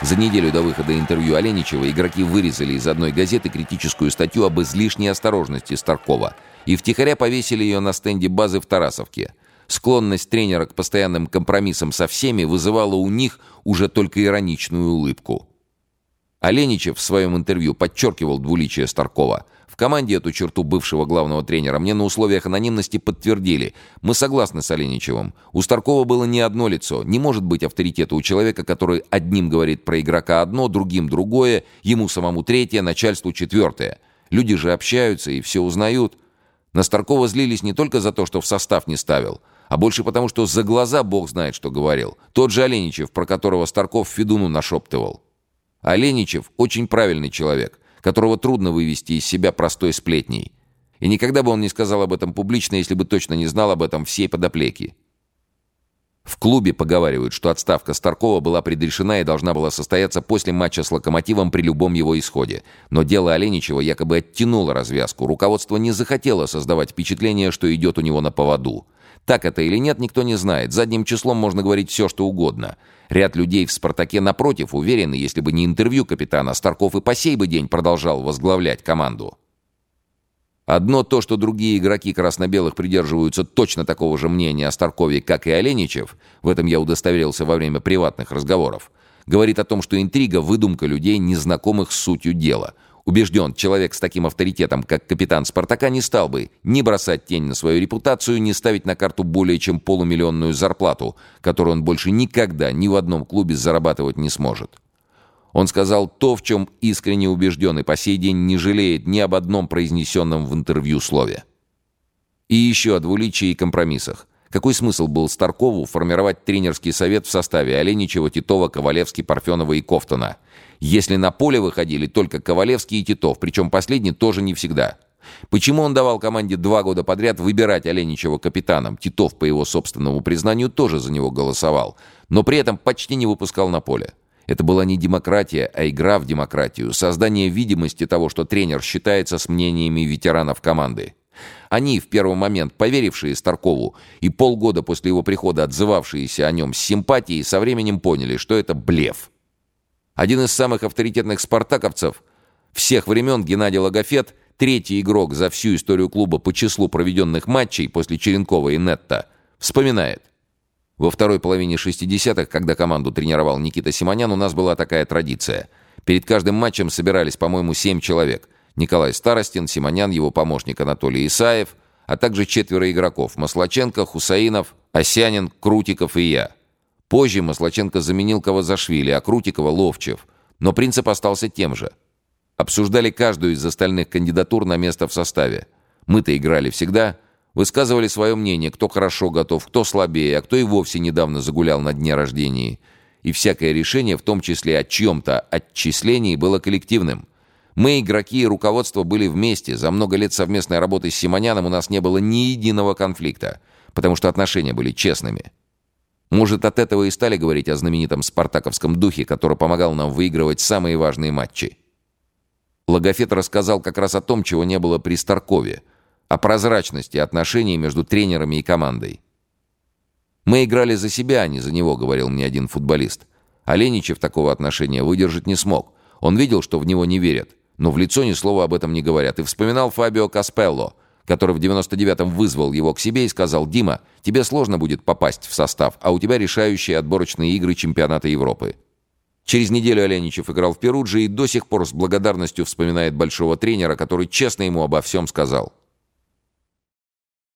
За неделю до выхода интервью Оленичева игроки вырезали из одной газеты критическую статью об излишней осторожности Старкова и втихаря повесили ее на стенде базы в Тарасовке. Склонность тренера к постоянным компромиссам со всеми вызывала у них уже только ироничную улыбку. Оленичев в своем интервью подчеркивал двуличие Старкова – команде эту черту бывшего главного тренера мне на условиях анонимности подтвердили. Мы согласны с Оленичевым. У Старкова было не одно лицо. Не может быть авторитета у человека, который одним говорит про игрока одно, другим другое, ему самому третье, начальству четвертое. Люди же общаются и все узнают. На Старкова злились не только за то, что в состав не ставил, а больше потому, что за глаза бог знает, что говорил. Тот же Оленичев, про которого Старков Федуну нашептывал. Оленичев очень правильный человек – которого трудно вывести из себя простой сплетней. И никогда бы он не сказал об этом публично, если бы точно не знал об этом всей подоплеки. В клубе поговаривают, что отставка Старкова была предрешена и должна была состояться после матча с «Локомотивом» при любом его исходе. Но дело Оленичева якобы оттянуло развязку. Руководство не захотело создавать впечатление, что идет у него на поводу. Так это или нет, никто не знает. Задним числом можно говорить все, что угодно. Ряд людей в «Спартаке» напротив уверены, если бы не интервью капитана, Старков и по сей бы день продолжал возглавлять команду. Одно то, что другие игроки красно-белых придерживаются точно такого же мнения о Старкове, как и Оленичев, в этом я удостоверился во время приватных разговоров, говорит о том, что интрига – выдумка людей, незнакомых с сутью дела – Убежден, человек с таким авторитетом, как капитан «Спартака», не стал бы ни бросать тень на свою репутацию, ни ставить на карту более чем полумиллионную зарплату, которую он больше никогда ни в одном клубе зарабатывать не сможет. Он сказал то, в чем искренне убежден и по сей день не жалеет ни об одном произнесенном в интервью слове. И еще о двуличии и компромиссах. Какой смысл был Старкову формировать тренерский совет в составе Оленичева, Титова, Ковалевски, Парфенова и Кофтона – если на поле выходили только Ковалевский и Титов, причем последний тоже не всегда. Почему он давал команде два года подряд выбирать Оленичева капитаном? Титов, по его собственному признанию, тоже за него голосовал, но при этом почти не выпускал на поле. Это была не демократия, а игра в демократию, создание видимости того, что тренер считается с мнениями ветеранов команды. Они, в первый момент поверившие Старкову и полгода после его прихода отзывавшиеся о нем с симпатией, со временем поняли, что это блеф. Один из самых авторитетных спартаковцев всех времен Геннадий Логофет, третий игрок за всю историю клуба по числу проведенных матчей после Черенкова и Нетта, вспоминает. Во второй половине 60-х, когда команду тренировал Никита Симонян, у нас была такая традиция. Перед каждым матчем собирались, по-моему, семь человек. Николай Старостин, Симонян, его помощник Анатолий Исаев, а также четверо игроков – Маслаченко, Хусаинов, Осянин, Крутиков и я – Позже Маслаченко заменил Кавазашвили, а Крутикова — Ловчев. Но принцип остался тем же. Обсуждали каждую из остальных кандидатур на место в составе. Мы-то играли всегда. Высказывали свое мнение, кто хорошо готов, кто слабее, а кто и вовсе недавно загулял на дне рождения. И всякое решение, в том числе о чьем-то отчислении, было коллективным. Мы, игроки и руководство, были вместе. За много лет совместной работы с Симоняном у нас не было ни единого конфликта, потому что отношения были честными. Может, от этого и стали говорить о знаменитом спартаковском духе, который помогал нам выигрывать самые важные матчи. Логофет рассказал как раз о том, чего не было при Старкове, о прозрачности отношений между тренерами и командой. «Мы играли за себя, а не за него», — говорил мне один футболист. Оленичев такого отношения выдержать не смог. Он видел, что в него не верят, но в лицо ни слова об этом не говорят, и вспоминал Фабио Каспелло — который в 99-м вызвал его к себе и сказал, «Дима, тебе сложно будет попасть в состав, а у тебя решающие отборочные игры чемпионата Европы». Через неделю Оленичев играл в Перудже и до сих пор с благодарностью вспоминает большого тренера, который честно ему обо всем сказал –